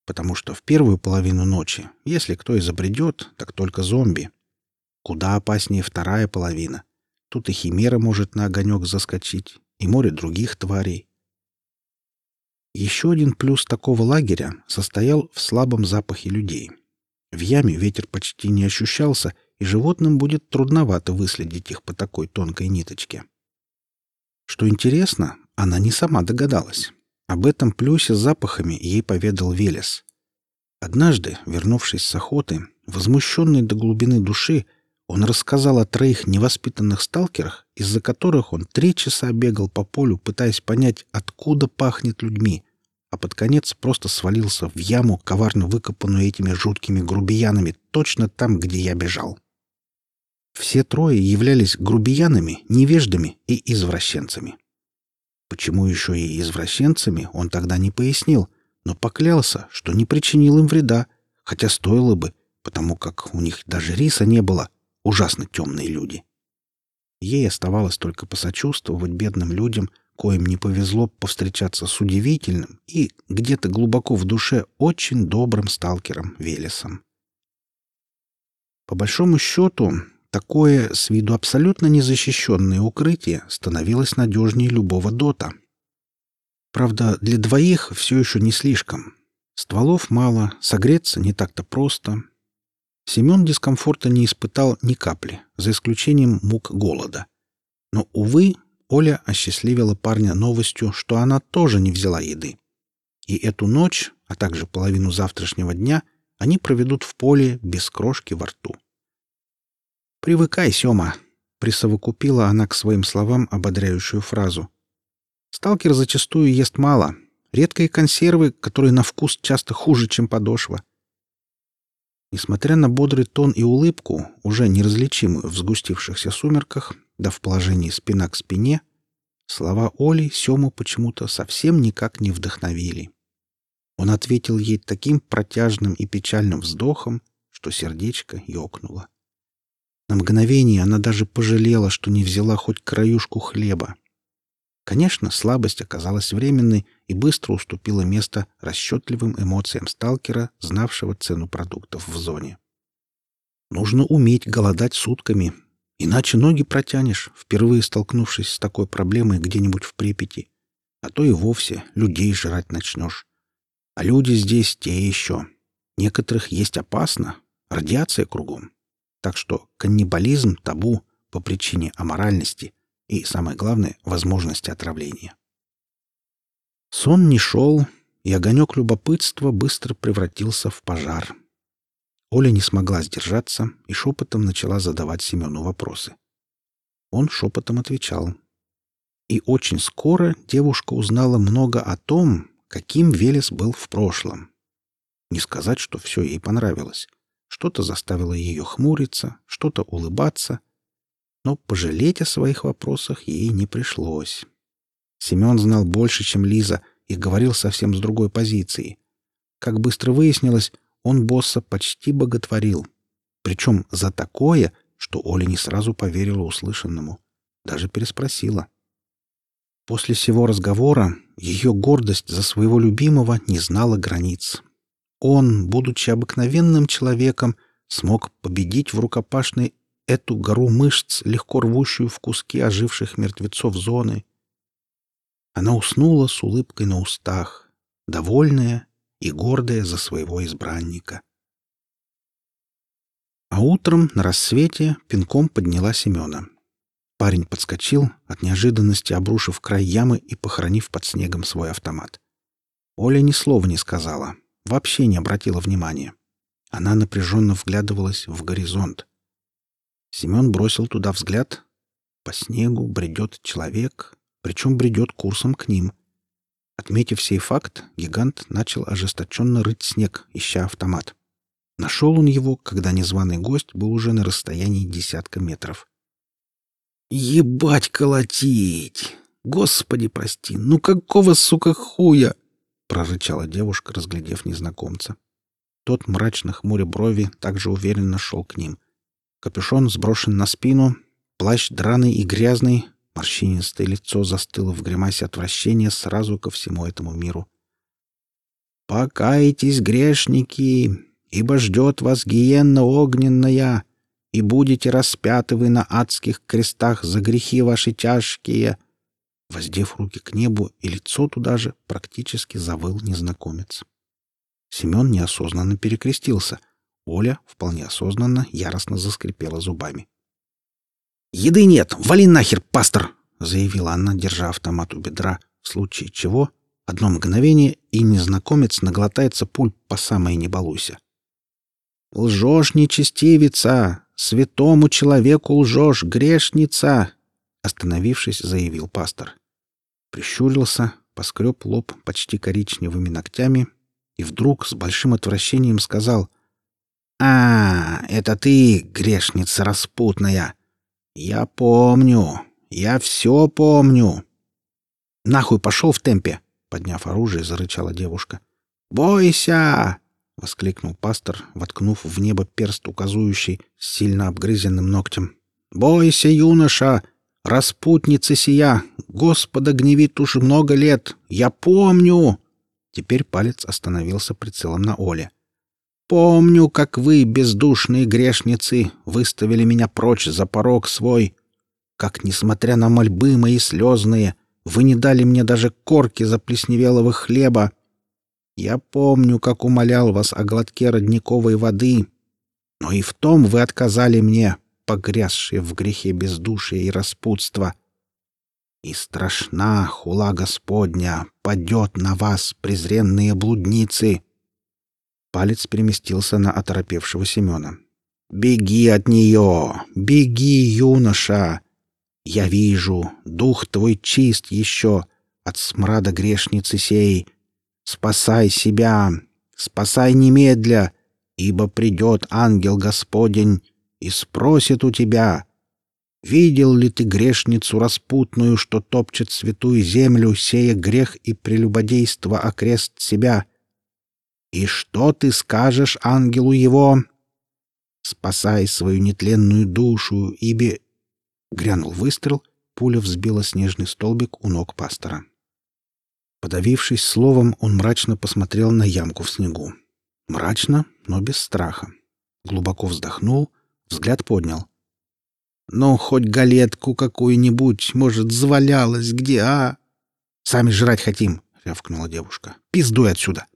Потому что в первую половину ночи, если кто и забредет, так только зомби. Куда опаснее вторая половина. Тут и химера может на огонек заскочить, и море других тварей, еще один плюс такого лагеря состоял в слабом запахе людей. В яме ветер почти не ощущался, и животным будет трудновато выследить их по такой тонкой ниточке. Что интересно, она не сама догадалась. Об этом плюсе с запахами ей поведал Велес. Однажды, вернувшись с охоты, возмущенный до глубины души, он рассказал о троих невоспитанных сталкерах, из-за которых он три часа бегал по полю, пытаясь понять, откуда пахнет людьми, а под конец просто свалился в яму, коварно выкопанную этими жуткими грубиянами, точно там, где я бежал. Все трое являлись грубиянами, невеждами и извращенцами. Почему еще и извращенцами, он тогда не пояснил, но поклялся, что не причинил им вреда, хотя стоило бы, потому как у них даже риса не было, ужасно темные люди. Ей оставалось только посочувствовать бедным людям, коим не повезло повстречаться с удивительным и где-то глубоко в душе очень добрым сталкером Велесом. По большому счету, такое с виду абсолютно незащищенное укрытие становилось надежнее любого дота. Правда, для двоих все еще не слишком. Стволов мало, согреться не так-то просто. Семен дискомфорта не испытал ни капли, за исключением мук голода. Но, увы, Оля осчастливила парня новостью, что она тоже не взяла еды. И эту ночь, а также половину завтрашнего дня, они проведут в поле без крошки во рту. «Привыкай, Сёма!» — присовокупила она к своим словам ободряющую фразу. «Сталкер зачастую ест мало. Редкие консервы, которые на вкус часто хуже, чем подошва. Несмотря на бодрый тон и улыбку, уже неразличимую в сгустившихся сумерках, да в положении спина к спине, слова Оли Сему почему-то совсем никак не вдохновили. Он ответил ей таким протяжным и печальным вздохом, что сердечко ёкнуло. На мгновение она даже пожалела, что не взяла хоть краюшку хлеба. Конечно, слабость оказалась временной и быстро уступила место расчетливым эмоциям сталкера, знавшего цену продуктов в зоне. Нужно уметь голодать сутками, иначе ноги протянешь, впервые столкнувшись с такой проблемой где-нибудь в Припяти. А то и вовсе людей жрать начнешь. А люди здесь те еще. Некоторых есть опасно, радиация кругом. Так что каннибализм табу по причине аморальности и, самое главное, возможности отравления. Сон не шел, и огонек любопытства быстро превратился в пожар. Оля не смогла сдержаться и шепотом начала задавать Семену вопросы. Он шепотом отвечал. И очень скоро девушка узнала много о том, каким Велес был в прошлом. Не сказать, что все ей понравилось. Что-то заставило ее хмуриться, что-то улыбаться. Но пожалеть о своих вопросах ей не пришлось. Семен знал больше, чем Лиза, и говорил совсем с другой позиции. Как быстро выяснилось, он босса почти боготворил. Причем за такое, что Оля не сразу поверила услышанному. Даже переспросила. После всего разговора ее гордость за своего любимого не знала границ. Он, будучи обыкновенным человеком, смог победить в рукопашной эту гору мышц, легко рвущую в куски оживших мертвецов зоны. Она уснула с улыбкой на устах, довольная и гордая за своего избранника. А утром на рассвете пинком подняла Семена. Парень подскочил, от неожиданности обрушив край ямы и похоронив под снегом свой автомат. Оля ни слова не сказала, вообще не обратила внимания. Она напряженно вглядывалась в горизонт. Семен бросил туда взгляд. По снегу бредет человек, причем бредет курсом к ним. Отметив сей факт, гигант начал ожесточенно рыть снег, ища автомат. Нашел он его, когда незваный гость был уже на расстоянии десятка метров. «Ебать колотить! Господи, прости! Ну какого, сука, хуя!» — прорычала девушка, разглядев незнакомца. Тот, мрачно хмуря брови, также уверенно шел к ним. Капюшон сброшен на спину, плащ драный и грязный, морщинистое лицо застыло в гримасе отвращения сразу ко всему этому миру. «Покайтесь, грешники, ибо ждет вас гиенна огненная, и будете распяты вы на адских крестах за грехи ваши тяжкие!» Воздев руки к небу и лицо туда же, практически завыл незнакомец. Семен неосознанно перекрестился. Оля, вполне осознанно, яростно заскрипела зубами. «Еды нет! Вали нахер, пастор!» — заявила она, держа автомат у бедра, в случае чего одно мгновение, и незнакомец наглотается пуль по самой не балуйся. «Лжешь, нечестивица! Святому человеку лжешь, грешница!» Остановившись, заявил пастор. Прищурился, поскреб лоб почти коричневыми ногтями и вдруг с большим отвращением сказал «А, это ты, грешница распутная! Я помню, я все помню!» «Нахуй пошел в темпе!» — подняв оружие, зарычала девушка. «Бойся!» — воскликнул пастор, воткнув в небо перст указующий с сильно обгрызенным ногтем. «Бойся, юноша! Распутница сия! Господа гневит уж много лет! Я помню!» Теперь палец остановился прицелом на Оле. «Помню, как вы, бездушные грешницы, выставили меня прочь за порог свой, как, несмотря на мольбы мои слезные, вы не дали мне даже корки заплесневелого хлеба. Я помню, как умолял вас о глотке родниковой воды, но и в том вы отказали мне, погрязшие в грехе бездушия и распутства. И страшна хула Господня падет на вас, презренные блудницы!» Палец переместился на оторопевшего Семена. «Беги от нее! Беги, юноша! Я вижу, дух твой чист еще от смрада грешницы сей. Спасай себя, спасай немедля, ибо придет ангел Господень и спросит у тебя, видел ли ты грешницу распутную, что топчет святую землю, сея грех и прелюбодейство окрест себя? И что ты скажешь ангелу его? Спасай свою нетленную душу, ибо Грянул выстрел, пуля взбила снежный столбик у ног пастора. Подавившись словом, он мрачно посмотрел на ямку в снегу. Мрачно, но без страха. Глубоко вздохнул, взгляд поднял. «Ну, хоть галетку какую-нибудь, может, завалялась где, а?» «Сами жрать хотим», — рявкнула девушка. «Пиздуй отсюда!»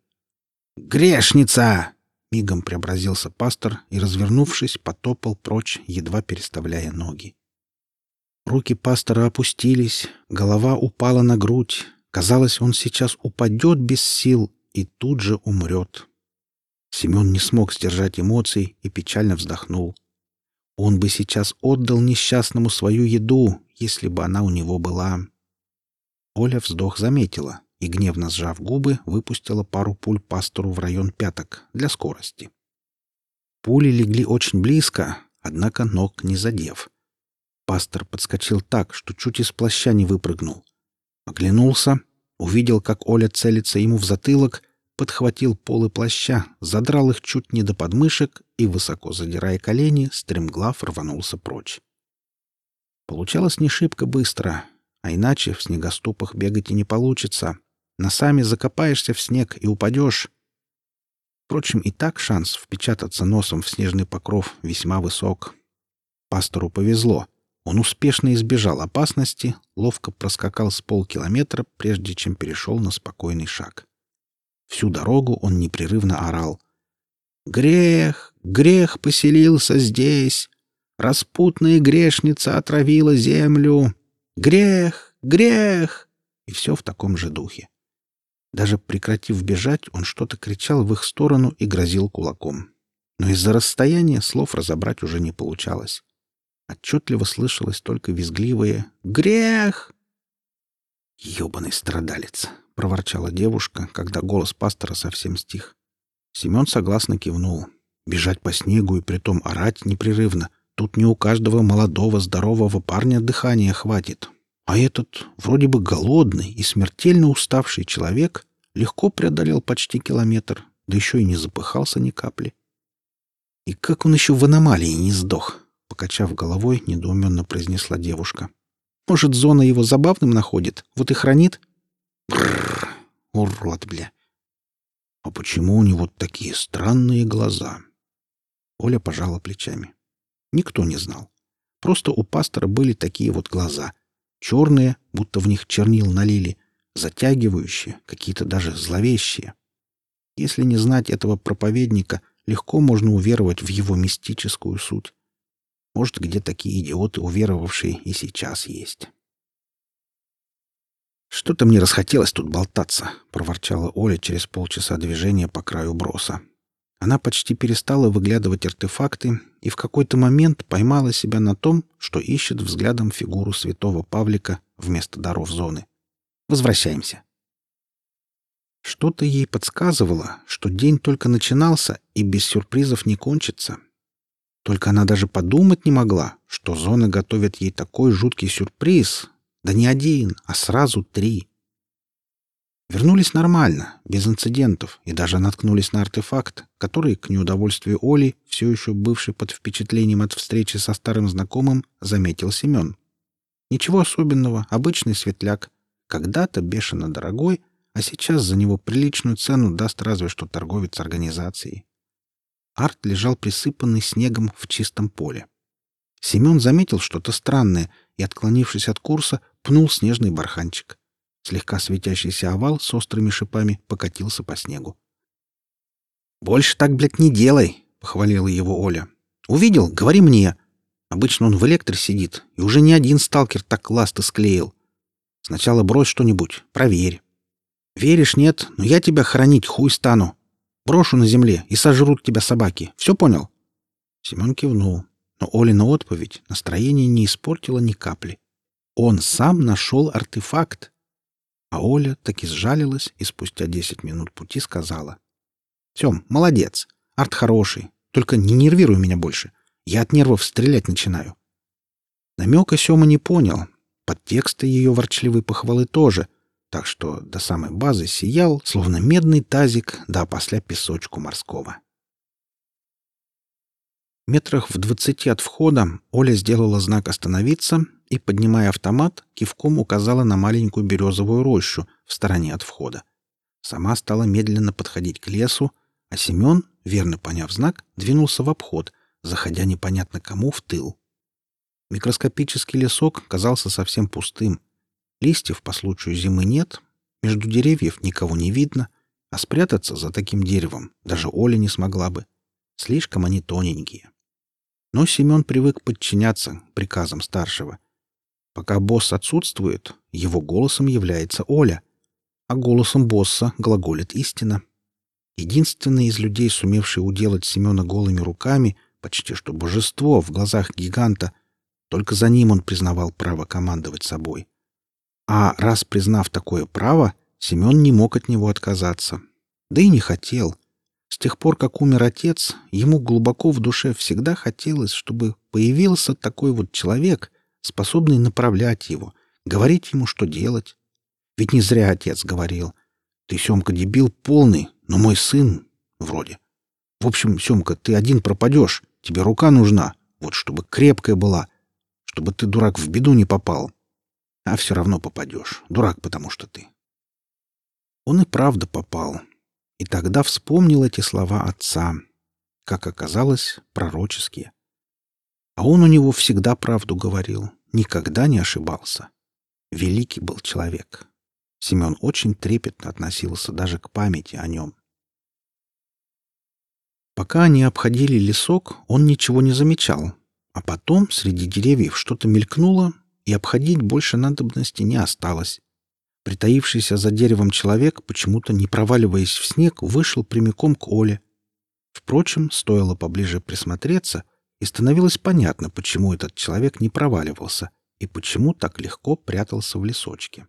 «Грешница!» Мигом преобразился пастор и, развернувшись, потопал прочь, едва переставляя ноги. Руки пастора опустились, голова упала на грудь. Казалось, он сейчас упадет без сил и тут же умрет. Семен не смог сдержать эмоций и печально вздохнул. Он бы сейчас отдал несчастному свою еду, если бы она у него была. Оля вздох заметила и, гневно сжав губы, выпустила пару пуль пастору в район пяток для скорости. Пули легли очень близко, однако ног не задев. Пастор подскочил так, что чуть из плаща не выпрыгнул. Оглянулся, увидел, как Оля целится ему в затылок, подхватил полы плаща, задрал их чуть не до подмышек и, высоко задирая колени, стремглав рванулся прочь. Получалось не шибко быстро, а иначе в снегоступах бегать и не получится. Носами закопаешься в снег и упадешь. Впрочем, и так шанс впечататься носом в снежный покров весьма высок. Пастору повезло. Он успешно избежал опасности, ловко проскакал с полкилометра, прежде чем перешел на спокойный шаг. Всю дорогу он непрерывно орал. «Грех! Грех поселился здесь! Распутная грешница отравила землю! Грех! Грех!» И все в таком же духе. Даже прекратив бежать, он что-то кричал в их сторону и грозил кулаком. Но из-за расстояния слов разобрать уже не получалось. Отчетливо слышалось только визгливое «Грех!» «Ебаный страдалец!» — проворчала девушка, когда голос пастора совсем стих. Семен согласно кивнул. Бежать по снегу и притом орать непрерывно. Тут не у каждого молодого, здорового парня дыхания хватит. А этот, вроде бы голодный и смертельно уставший человек, легко преодолел почти километр, да еще и не запыхался ни капли. И как он еще в аномалии не сдох? Покачав головой, недоуменно произнесла девушка. Может, зона его забавным находит, вот и хранит? Бррр, урод, бля. А почему у него такие странные глаза? Оля пожала плечами. Никто не знал. Просто у пастора были такие вот глаза. Черные, будто в них чернил налили, затягивающие, какие-то даже зловещие. Если не знать этого проповедника, легко можно уверовать в его мистическую суть. Может, где такие идиоты, уверовавшие, и сейчас есть. «Что-то мне расхотелось тут болтаться», — проворчала Оля через полчаса движения по краю броса. Она почти перестала выглядывать артефакты и в какой-то момент поймала себя на том, что ищет взглядом фигуру святого Павлика вместо даров зоны. «Возвращаемся». Что-то ей подсказывало, что день только начинался и без сюрпризов не кончится. Только она даже подумать не могла, что зона готовит ей такой жуткий сюрприз. Да не один, а сразу три. Вернулись нормально, без инцидентов, и даже наткнулись на артефакт, который, к неудовольствию Оли, все еще бывший под впечатлением от встречи со старым знакомым, заметил Семен. Ничего особенного, обычный светляк. Когда-то бешено дорогой, а сейчас за него приличную цену даст разве что торговец организации. Арт лежал присыпанный снегом в чистом поле. Семен заметил что-то странное и, отклонившись от курса, пнул снежный барханчик. Слегка светящийся овал с острыми шипами покатился по снегу. «Больше так, блядь, не делай!» — похвалила его Оля. «Увидел? Говори мне!» Обычно он в электре сидит, и уже не один сталкер так ласты склеил. Сначала брось что-нибудь, проверь. Веришь, нет, но я тебя хранить хуй стану. Брошу на земле, и сожрут тебя собаки. Все понял?» Семен кивнул, но Олина отповедь настроение не испортила ни капли. Он сам нашел артефакт. А Оля таки сжалилась и спустя десять минут пути сказала. «Сем, молодец. Арт хороший. Только не нервируй меня больше. Я от нервов стрелять начинаю». Намека Сема не понял. Подтекста ее ворчливой похвалы тоже — так что до самой базы сиял, словно медный тазик, да опосля песочку морского. Метрах в двадцати от входа Оля сделала знак «Остановиться» и, поднимая автомат, кивком указала на маленькую березовую рощу в стороне от входа. Сама стала медленно подходить к лесу, а Семен, верно поняв знак, двинулся в обход, заходя непонятно кому в тыл. Микроскопический лесок казался совсем пустым — Листьев по случаю зимы нет, между деревьев никого не видно, А спрятаться за таким деревом даже Оля не смогла бы. Слишком они тоненькие. Но Семен привык подчиняться приказам старшего. Пока босс отсутствует, его голосом является Оля, а голосом босса глаголит истина. Единственный из людей, сумевший уделать Семена голыми руками, почти что божество в глазах гиганта, только за ним он признавал право командовать собой. А раз признав такое право, Семен не мог от него отказаться. Да и не хотел. С тех пор, как умер отец, ему глубоко в душе всегда хотелось, чтобы появился такой вот человек, способный направлять его, говорить ему, что делать. Ведь не зря отец говорил. Ты, Семка, дебил полный, но мой сын вроде. В общем, Семка, ты один пропадешь. Тебе рука нужна, вот чтобы крепкая была, чтобы ты, дурак, в беду не попал. А все равно попадешь. Дурак, потому что ты. Он и правда попал. И тогда вспомнил эти слова отца. Как оказалось, пророческие. А он у него всегда правду говорил, никогда не ошибался. Великий был человек. Семен очень трепетно относился даже к памяти о нем. Пока они обходили лесок, он ничего не замечал. А потом среди деревьев что-то мелькнуло, и обходить больше надобности не осталось. Притаившийся за деревом человек, почему-то не проваливаясь в снег, вышел прямиком к Оле. Впрочем, стоило поближе присмотреться, и становилось понятно, почему этот человек не проваливался и почему так легко прятался в лесочке.